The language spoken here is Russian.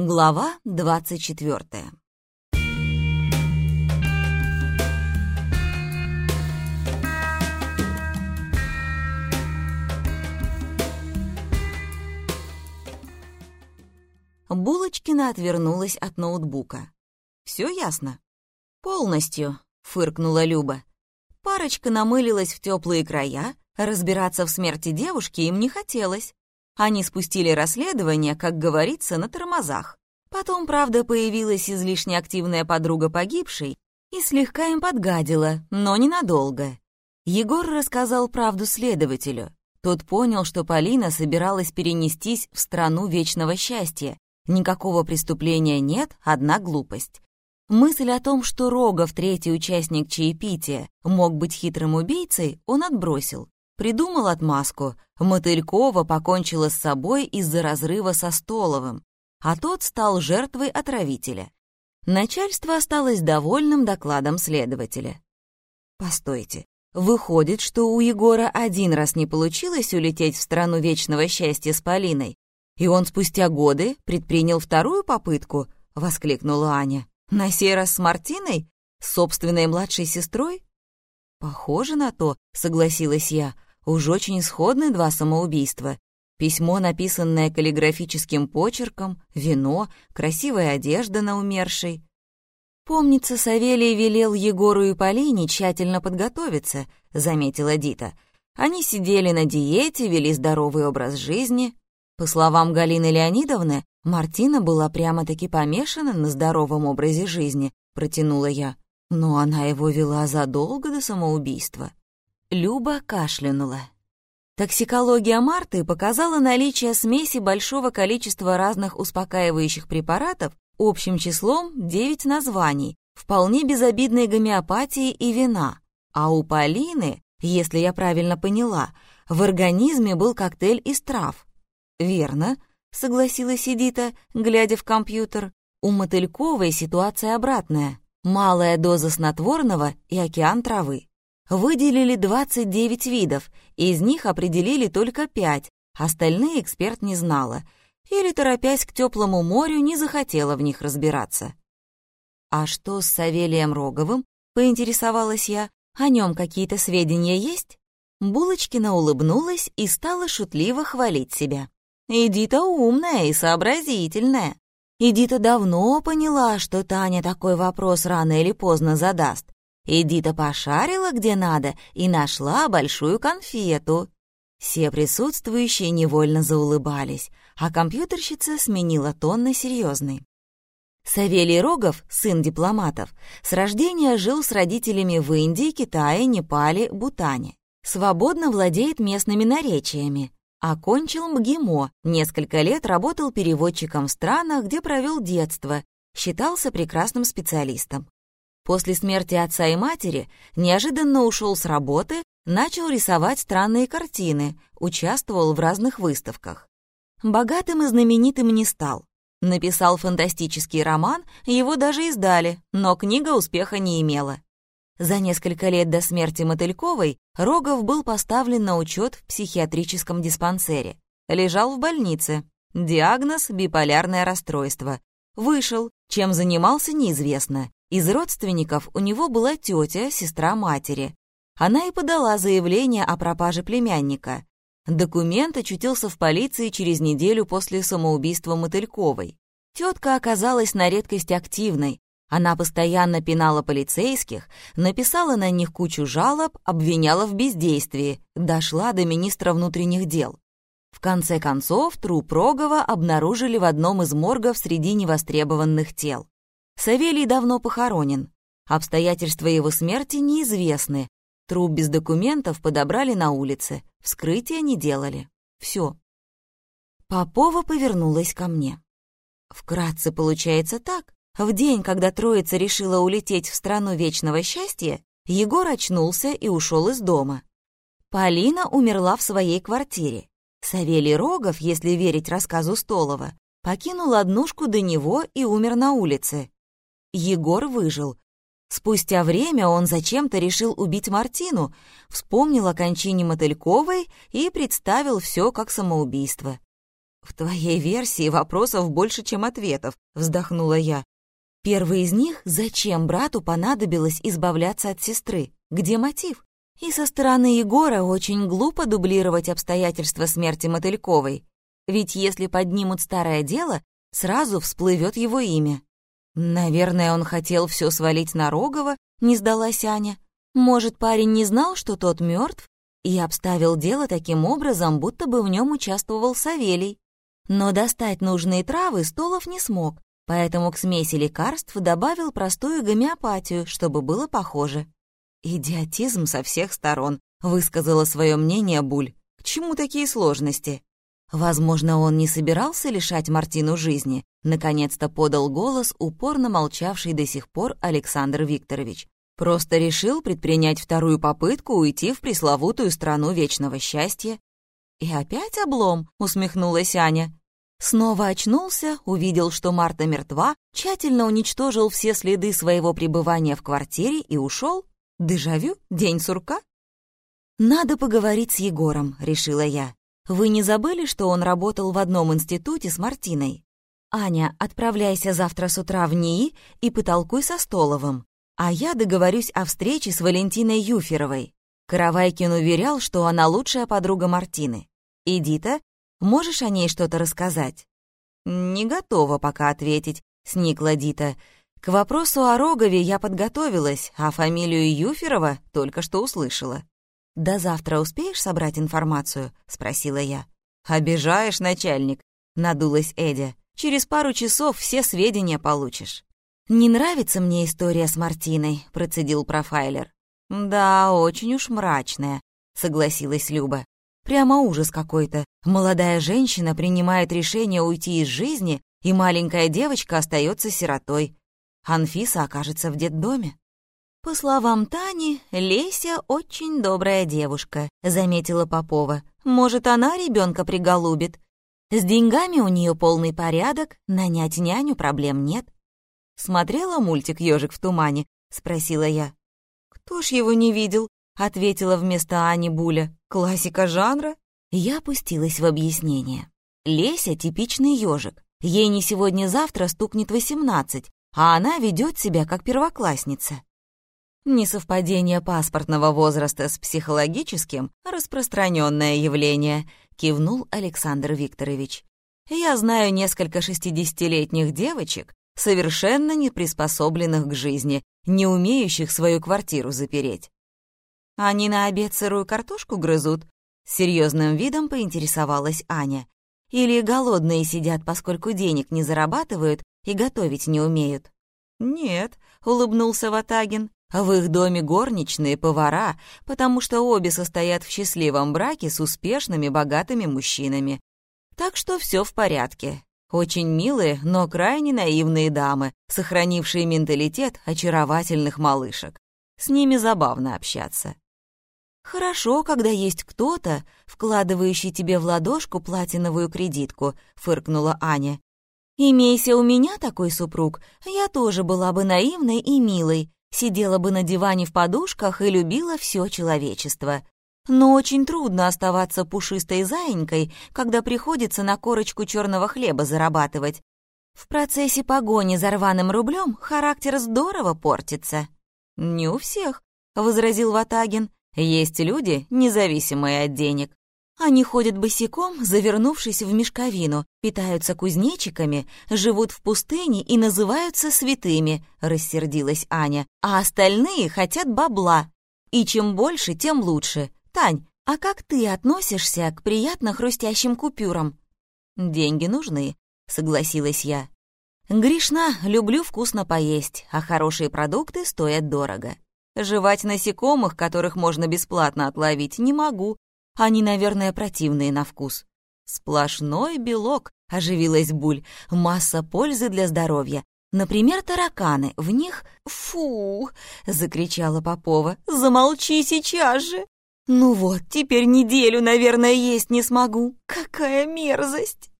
Глава двадцать четвертая. Булочкина отвернулась от ноутбука. Все ясно?» «Полностью», — фыркнула Люба. Парочка намылилась в теплые края, разбираться в смерти девушки им не хотелось. Они спустили расследование, как говорится, на тормозах. Потом, правда, появилась излишне активная подруга погибшей и слегка им подгадила, но ненадолго. Егор рассказал правду следователю. Тот понял, что Полина собиралась перенестись в страну вечного счастья. Никакого преступления нет, одна глупость. Мысль о том, что Рогов, третий участник чаепития, мог быть хитрым убийцей, он отбросил. Придумал отмазку. Мотылькова покончила с собой из-за разрыва со Столовым, а тот стал жертвой отравителя. Начальство осталось довольным докладом следователя. Постойте, выходит, что у Егора один раз не получилось улететь в страну вечного счастья с Полиной, и он спустя годы предпринял вторую попытку, воскликнула Аня. На сей раз с Мартиной? Собственной младшей сестрой? Похоже на то, согласилась я. Уж очень сходны два самоубийства. Письмо, написанное каллиграфическим почерком, вино, красивая одежда на умершей. «Помнится, Савелий велел Егору и Полине тщательно подготовиться», — заметила Дита. Они сидели на диете, вели здоровый образ жизни. По словам Галины Леонидовны, Мартина была прямо-таки помешана на здоровом образе жизни, протянула я. Но она его вела задолго до самоубийства. Люба кашлянула. Токсикология Марты показала наличие смеси большого количества разных успокаивающих препаратов общим числом 9 названий, вполне безобидной гомеопатии и вина. А у Полины, если я правильно поняла, в организме был коктейль из трав. «Верно», — согласилась Эдита, глядя в компьютер. «У Мотыльковой ситуация обратная. Малая доза снотворного и океан травы. Выделили 29 видов, из них определили только 5, остальные эксперт не знала, или, торопясь к теплому морю, не захотела в них разбираться. «А что с Савелием Роговым?» — поинтересовалась я. «О нем какие-то сведения есть?» Булочкина улыбнулась и стала шутливо хвалить себя. «Эдита умная и сообразительная. Эдита давно поняла, что Таня такой вопрос рано или поздно задаст. Эдита пошарила где надо и нашла большую конфету. Все присутствующие невольно заулыбались, а компьютерщица сменила тон на серьезный. Савелий Рогов, сын дипломатов, с рождения жил с родителями в Индии, Китае, Непале, Бутане. Свободно владеет местными наречиями. Окончил МГИМО, несколько лет работал переводчиком в странах, где провел детство, считался прекрасным специалистом. После смерти отца и матери неожиданно ушел с работы, начал рисовать странные картины, участвовал в разных выставках. Богатым и знаменитым не стал. Написал фантастический роман, его даже издали, но книга успеха не имела. За несколько лет до смерти Мотыльковой Рогов был поставлен на учет в психиатрическом диспансере. Лежал в больнице. Диагноз — биполярное расстройство. Вышел, чем занимался неизвестно. Из родственников у него была тетя, сестра матери. Она и подала заявление о пропаже племянника. Документ очутился в полиции через неделю после самоубийства Мотыльковой. Тетка оказалась на редкость активной. Она постоянно пинала полицейских, написала на них кучу жалоб, обвиняла в бездействии, дошла до министра внутренних дел. В конце концов, труп Рогова обнаружили в одном из моргов среди невостребованных тел. Савелий давно похоронен. Обстоятельства его смерти неизвестны. Труп без документов подобрали на улице. Вскрытия не делали. Все. Попова повернулась ко мне. Вкратце получается так. В день, когда троица решила улететь в страну вечного счастья, Егор очнулся и ушел из дома. Полина умерла в своей квартире. Савелий Рогов, если верить рассказу Столова, покинул однушку до него и умер на улице. Егор выжил. Спустя время он зачем-то решил убить Мартину, вспомнил о кончине Мотыльковой и представил все как самоубийство. «В твоей версии вопросов больше, чем ответов», — вздохнула я. Первый из них — зачем брату понадобилось избавляться от сестры? Где мотив? И со стороны Егора очень глупо дублировать обстоятельства смерти Мотыльковой. Ведь если поднимут старое дело, сразу всплывет его имя. Наверное, он хотел все свалить на Рогова, не сдалась Аня. Может, парень не знал, что тот мертв, и обставил дело таким образом, будто бы в нем участвовал Савелий. Но достать нужные травы Столов не смог, поэтому к смеси лекарств добавил простую гомеопатию, чтобы было похоже. «Идиотизм со всех сторон», — высказала свое мнение Буль. «К чему такие сложности?» Возможно, он не собирался лишать Мартину жизни, наконец-то подал голос упорно молчавший до сих пор Александр Викторович. Просто решил предпринять вторую попытку уйти в пресловутую страну вечного счастья. «И опять облом», — усмехнулась Аня. Снова очнулся, увидел, что Марта мертва, тщательно уничтожил все следы своего пребывания в квартире и ушел. Дежавю? День сурка? «Надо поговорить с Егором», — решила я. Вы не забыли, что он работал в одном институте с Мартиной? Аня, отправляйся завтра с утра в НИИ и потолкуй со Столовым. А я договорюсь о встрече с Валентиной Юферовой. Каравайкин уверял, что она лучшая подруга Мартины. Эдита, можешь о ней что-то рассказать? Не готова пока ответить, сникла Дита. К вопросу о Рогове я подготовилась, а фамилию Юферова только что услышала. «До завтра успеешь собрать информацию?» — спросила я. «Обижаешь, начальник», — надулась Эдя. «Через пару часов все сведения получишь». «Не нравится мне история с Мартиной», — процедил профайлер. «Да, очень уж мрачная», — согласилась Люба. «Прямо ужас какой-то. Молодая женщина принимает решение уйти из жизни, и маленькая девочка остается сиротой. Анфиса окажется в детдоме». «По словам Тани, Леся очень добрая девушка», — заметила Попова. «Может, она ребенка приголубит? С деньгами у нее полный порядок, нанять няню проблем нет». «Смотрела мультик «Ежик в тумане»?» — спросила я. «Кто ж его не видел?» — ответила вместо Ани Буля. «Классика жанра?» Я опустилась в объяснение. Леся — типичный ежик. Ей не сегодня-завтра стукнет восемнадцать, а она ведет себя как первоклассница. Несовпадение паспортного возраста с психологическим — распространенное явление, кивнул Александр Викторович. Я знаю несколько шестидесятилетних девочек, совершенно не приспособленных к жизни, не умеющих свою квартиру запереть. Они на обед сырую картошку грызут? Серьезным видом поинтересовалась Аня. Или голодные сидят, поскольку денег не зарабатывают и готовить не умеют? Нет, улыбнулся Ватагин. В их доме горничные, повара, потому что обе состоят в счастливом браке с успешными, богатыми мужчинами. Так что все в порядке. Очень милые, но крайне наивные дамы, сохранившие менталитет очаровательных малышек. С ними забавно общаться. «Хорошо, когда есть кто-то, вкладывающий тебе в ладошку платиновую кредитку», — фыркнула Аня. «Имейся у меня такой супруг, я тоже была бы наивной и милой, сидела бы на диване в подушках и любила все человечество. Но очень трудно оставаться пушистой заинькой, когда приходится на корочку черного хлеба зарабатывать. В процессе погони за рваным рублем характер здорово портится. «Не у всех», — возразил Ватагин. «Есть люди, независимые от денег. Они ходят босиком, завернувшись в мешковину, питаются кузнечиками, живут в пустыне и называются святыми», — рассердилась Аня. «А остальные хотят бабла. И чем больше, тем лучше. Тань, а как ты относишься к приятно хрустящим купюрам?» «Деньги нужны», — согласилась я. «Гришна, люблю вкусно поесть, а хорошие продукты стоят дорого. Жевать насекомых, которых можно бесплатно отловить, не могу, они, наверное, противные на вкус. Сплошной белок, оживилась Буль. Масса пользы для здоровья. Например, тараканы. В них... Фу! Закричала Попова. Замолчи сейчас же! Ну вот, теперь неделю, наверное, есть не смогу. Какая мерзость!